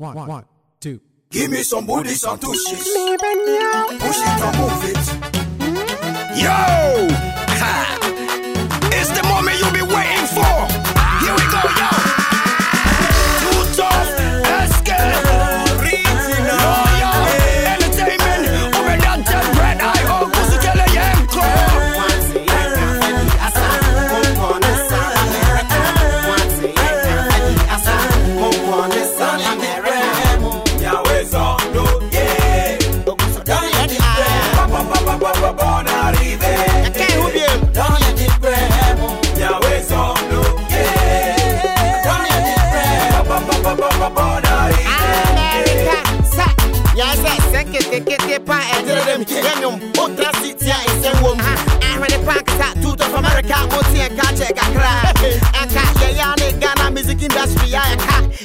One, one, two. Give me some booty, some tushies. Push it and move it. Yo!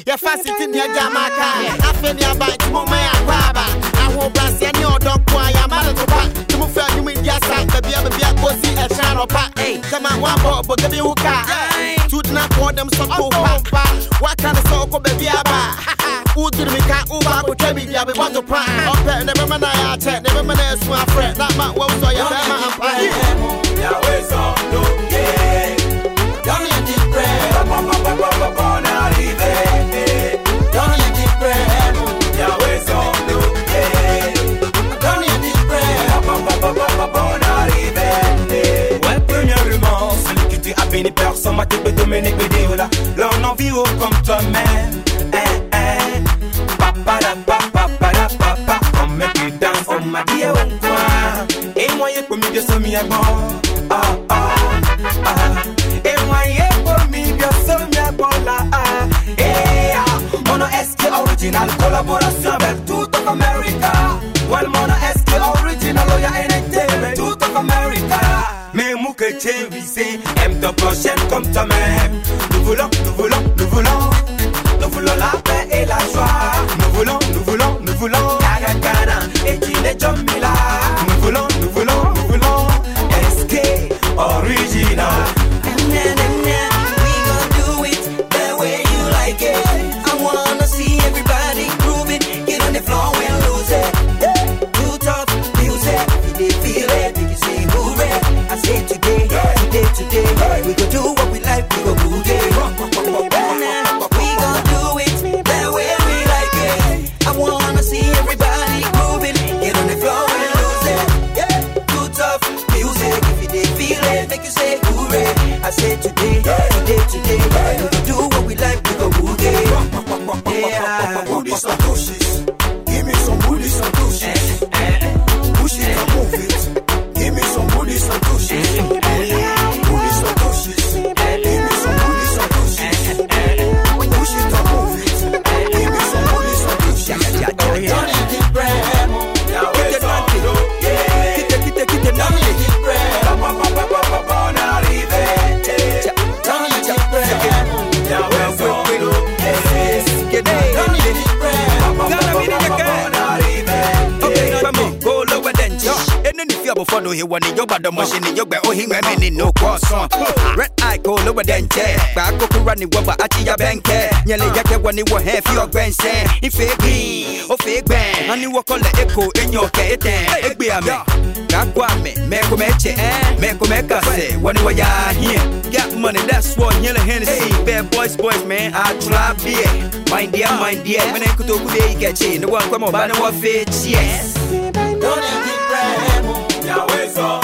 Yɛfa siti ne agya maka afei ne aba nti moma yɛ akwaaba ahobraseɛ ne ɔdɔnko a yɛama ne to pa nti mo fɛ nwum ndi asa babia babia kɔsi ɛhyɛ anɔpa kama woabɔ bɔga bi wo ka tutena kɔɔ dɛm sɔko pa woaka ne sɛ wokɔ baabi aba woduru mi ka woba akotwa biribia bebɔ to pa ɔpɛ ne bɛma na yɛ akyɛ ne bɛma na ɛsu t'épé Dominique. Là, en vit haut comme toi-même. Eh, eh. Papa, la papa, papa, la papa. On met plus on m'a dit, oh, quoi. Et moi, y'a pas mis de ce mi bon. Ah, ah. Et moi, y'a pas mis de ce mi bon, là, ah. Eh, ah. Mono original collaboration avec tout of America. Well, Mono original, oh, y'a entertainment. Tout of America. Mais Chevissé aime ta prochaine comme. Nous voulons, nous nous voulons. Then if you ever follow here, one in your bottom machine in your back, oh, he women in no cross on. Red eye, go lower than Jet. Back up, running, what about Atia Banker? Nearly get one in one half your grand stand. If it be, oh, fake band. And you walk on the echo in your cat, and be a me. Meko Meche, Meko Mekase, when you are here. Got money, that's what Yellow Hennessy. Bad boys, boys, man, I try beer. Mind dear, mind dear, when I could talk to get you. No one come on, but no one fit, yes. 서